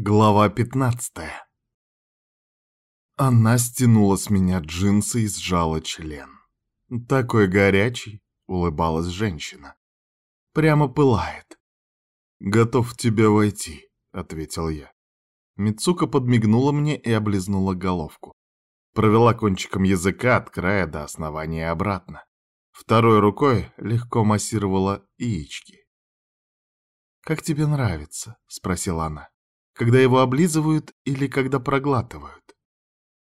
Глава 15 Она стянула с меня джинсы и сжала член. «Такой горячий», — улыбалась женщина. «Прямо пылает». «Готов в тебя войти», — ответил я. Мицука подмигнула мне и облизнула головку. Провела кончиком языка от края до основания и обратно. Второй рукой легко массировала яички. «Как тебе нравится?» — спросила она. «Когда его облизывают или когда проглатывают?»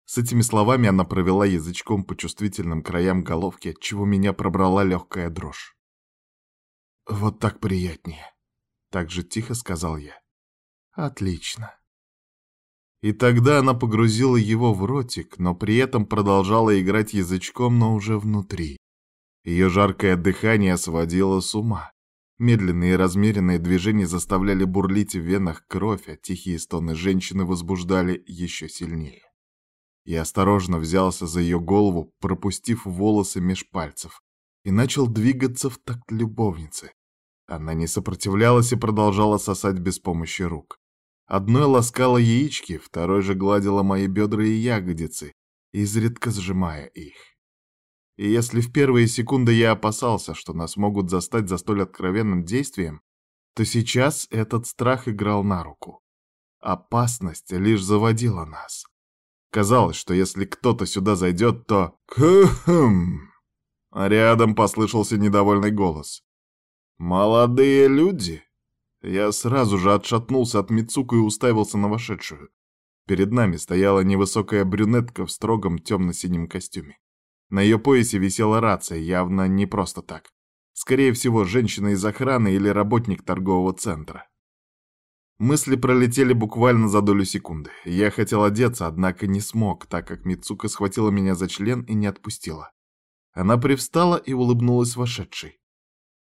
С этими словами она провела язычком по чувствительным краям головки, отчего меня пробрала легкая дрожь. «Вот так приятнее», — так же тихо сказал я. «Отлично». И тогда она погрузила его в ротик, но при этом продолжала играть язычком, но уже внутри. Ее жаркое дыхание сводило с ума. Медленные и размеренные движения заставляли бурлить в венах кровь, а тихие стоны женщины возбуждали еще сильнее. Я осторожно взялся за ее голову, пропустив волосы меж пальцев, и начал двигаться в такт любовницы. Она не сопротивлялась и продолжала сосать без помощи рук. Одной ласкала яички, второй же гладила мои бедра и ягодицы, изредка сжимая их. И если в первые секунды я опасался, что нас могут застать за столь откровенным действием, то сейчас этот страх играл на руку. Опасность лишь заводила нас. Казалось, что если кто-то сюда зайдет, то... Кхм! рядом послышался недовольный голос. «Молодые люди?» Я сразу же отшатнулся от Мицуку и уставился на вошедшую. Перед нами стояла невысокая брюнетка в строгом темно-синем костюме. На ее поясе висела рация, явно не просто так. Скорее всего, женщина из охраны или работник торгового центра. Мысли пролетели буквально за долю секунды. Я хотел одеться, однако не смог, так как Мицука схватила меня за член и не отпустила. Она привстала и улыбнулась вошедшей.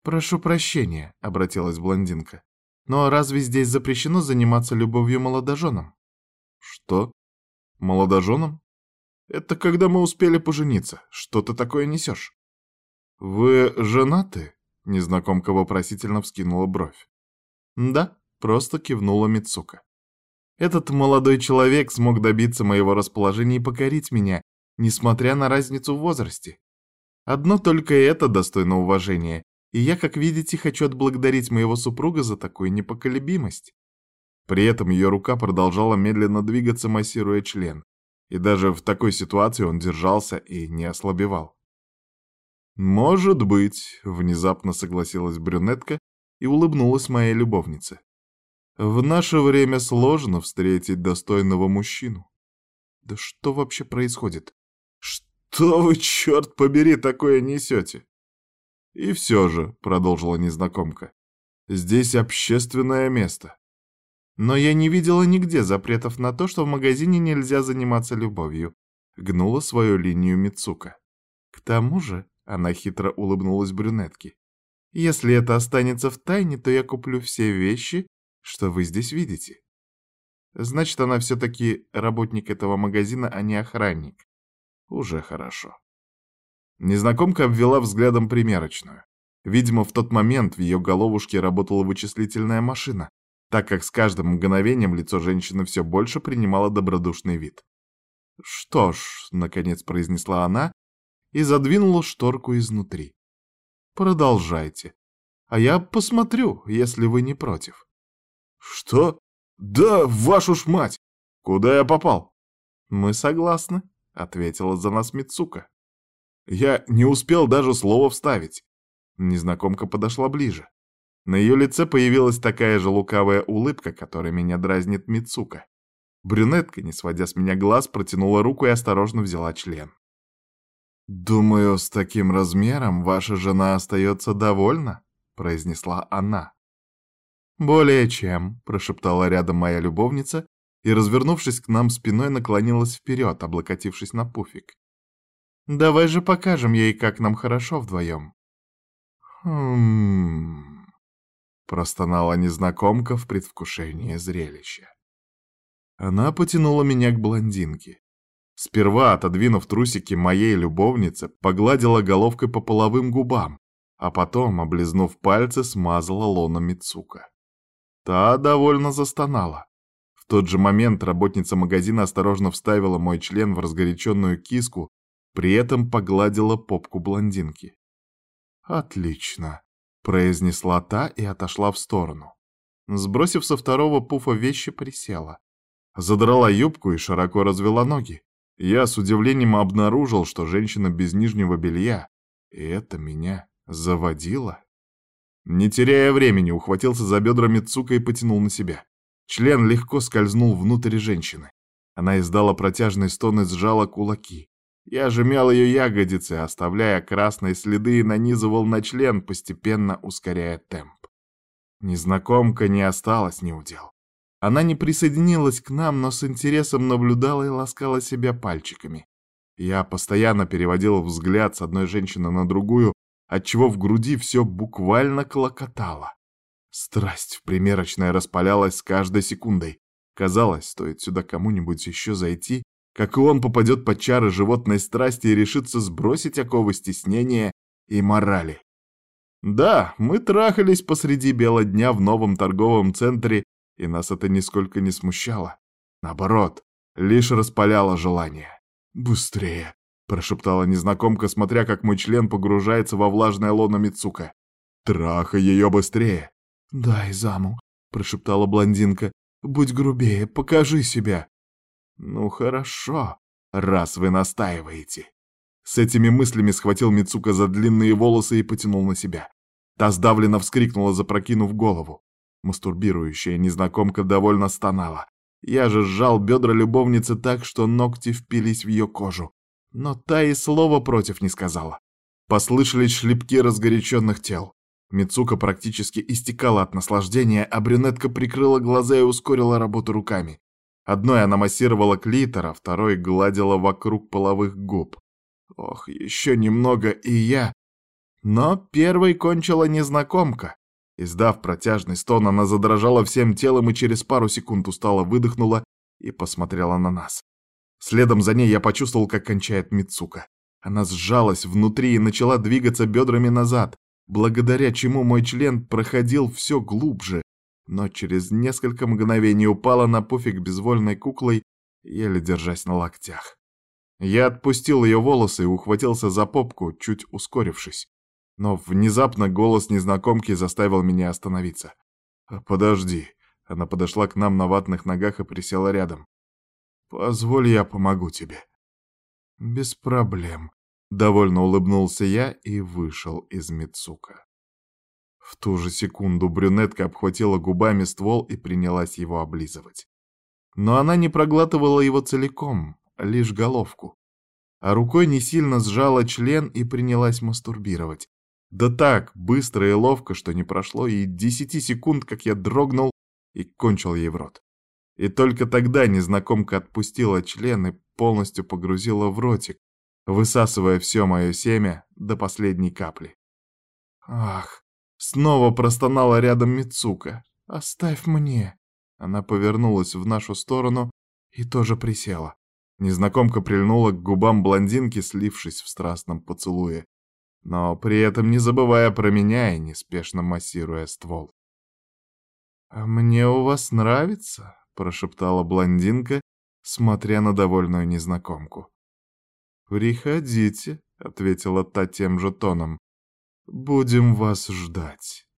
«Прошу прощения», — обратилась блондинка. «Но разве здесь запрещено заниматься любовью молодоженам?» «Что? Молодоженам?» Это когда мы успели пожениться. Что ты такое несешь? Вы женаты? Незнакомка вопросительно вскинула бровь. Да, просто кивнула Мицука. Этот молодой человек смог добиться моего расположения и покорить меня, несмотря на разницу в возрасте. Одно только это достойно уважения, и я, как видите, хочу отблагодарить моего супруга за такую непоколебимость. При этом ее рука продолжала медленно двигаться, массируя член. И даже в такой ситуации он держался и не ослабевал. «Может быть», — внезапно согласилась брюнетка и улыбнулась моей любовнице. «В наше время сложно встретить достойного мужчину». «Да что вообще происходит? Что вы, черт побери, такое несете?» «И все же», — продолжила незнакомка, — «здесь общественное место. Но я не видела нигде запретов на то, что в магазине нельзя заниматься любовью. Гнула свою линию Мицука. К тому же, она хитро улыбнулась брюнетке. Если это останется в тайне, то я куплю все вещи, что вы здесь видите. Значит, она все-таки работник этого магазина, а не охранник. Уже хорошо. Незнакомка обвела взглядом примерочную. Видимо, в тот момент в ее головушке работала вычислительная машина, так как с каждым мгновением лицо женщины все больше принимало добродушный вид. «Что ж», — наконец произнесла она и задвинула шторку изнутри. «Продолжайте. А я посмотрю, если вы не против». «Что? Да, вашу ж мать! Куда я попал?» «Мы согласны», — ответила за нас Мицука. Я не успел даже слова вставить. Незнакомка подошла ближе. На ее лице появилась такая же лукавая улыбка, которая меня дразнит Мицука. Брюнетка, не сводя с меня глаз, протянула руку и осторожно взяла член. «Думаю, с таким размером ваша жена остается довольна», — произнесла она. «Более чем», — прошептала рядом моя любовница и, развернувшись к нам спиной, наклонилась вперед, облокотившись на пуфик. «Давай же покажем ей, как нам хорошо вдвоем». «Хм...» Простонала незнакомка в предвкушении зрелища. Она потянула меня к блондинке. Сперва, отодвинув трусики моей любовницы, погладила головкой по половым губам, а потом, облизнув пальцы, смазала лона Мицука. Та довольно застонала. В тот же момент работница магазина осторожно вставила мой член в разгоряченную киску, при этом погладила попку блондинки. «Отлично», — произнесла та и отошла в сторону. Сбросив со второго пуфа вещи, присела. Задрала юбку и широко развела ноги. Я с удивлением обнаружил, что женщина без нижнего белья, и это меня заводило. Не теряя времени, ухватился за бедра Мицука и потянул на себя. Член легко скользнул внутрь женщины. Она издала протяжный стон и сжала кулаки. Я же мял ее ягодицы, оставляя красные следы и нанизывал на член, постепенно ускоряя темп. Незнакомка не осталась неудел. Она не присоединилась к нам, но с интересом наблюдала и ласкала себя пальчиками. Я постоянно переводил взгляд с одной женщины на другую, отчего в груди все буквально клокотало. Страсть в примерочной распалялась с каждой секундой. Казалось, стоит сюда кому-нибудь еще зайти, как и он попадет под чары животной страсти и решится сбросить оковы стеснения и морали. Да, мы трахались посреди бела дня в новом торговом центре, и нас это нисколько не смущало. Наоборот, лишь распаляло желание. «Быстрее!» — прошептала незнакомка, смотря как мой член погружается во влажное лоно Мицука. «Трахай ее быстрее!» «Дай заму!» — прошептала блондинка. «Будь грубее, покажи себя!» «Ну хорошо, раз вы настаиваете!» С этими мыслями схватил Мицука за длинные волосы и потянул на себя. Та сдавленно вскрикнула, запрокинув голову. Мастурбирующая незнакомка довольно стонала. Я же сжал бедра любовницы так, что ногти впились в ее кожу. Но та и слова против не сказала. Послышались шлепки разгоряченных тел. Мицука практически истекала от наслаждения, а брюнетка прикрыла глаза и ускорила работу руками. Одной она массировала клитор, а второй гладила вокруг половых губ. Ох, еще немного, и я... Но первой кончила незнакомка. Издав протяжный стон, она задрожала всем телом и через пару секунд устало выдохнула и посмотрела на нас. Следом за ней я почувствовал, как кончает Мицука. Она сжалась внутри и начала двигаться бедрами назад, благодаря чему мой член проходил все глубже, но через несколько мгновений упала на пуфик безвольной куклой, еле держась на локтях. Я отпустил ее волосы и ухватился за попку, чуть ускорившись. Но внезапно голос незнакомки заставил меня остановиться. «Подожди». Она подошла к нам на ватных ногах и присела рядом. «Позволь, я помогу тебе». «Без проблем», — довольно улыбнулся я и вышел из Мицука. В ту же секунду брюнетка обхватила губами ствол и принялась его облизывать. Но она не проглатывала его целиком, лишь головку. А рукой не сильно сжала член и принялась мастурбировать. Да так, быстро и ловко, что не прошло и десяти секунд, как я дрогнул и кончил ей в рот. И только тогда незнакомка отпустила член и полностью погрузила в ротик, высасывая все мое семя до последней капли. «Ах!» — снова простонала рядом Мицука. «Оставь мне!» Она повернулась в нашу сторону и тоже присела. Незнакомка прильнула к губам блондинки, слившись в страстном поцелуе но при этом не забывая про меня и неспешно массируя ствол. «А мне у вас нравится?» — прошептала блондинка, смотря на довольную незнакомку. «Приходите», — ответила та тем же тоном. «Будем вас ждать».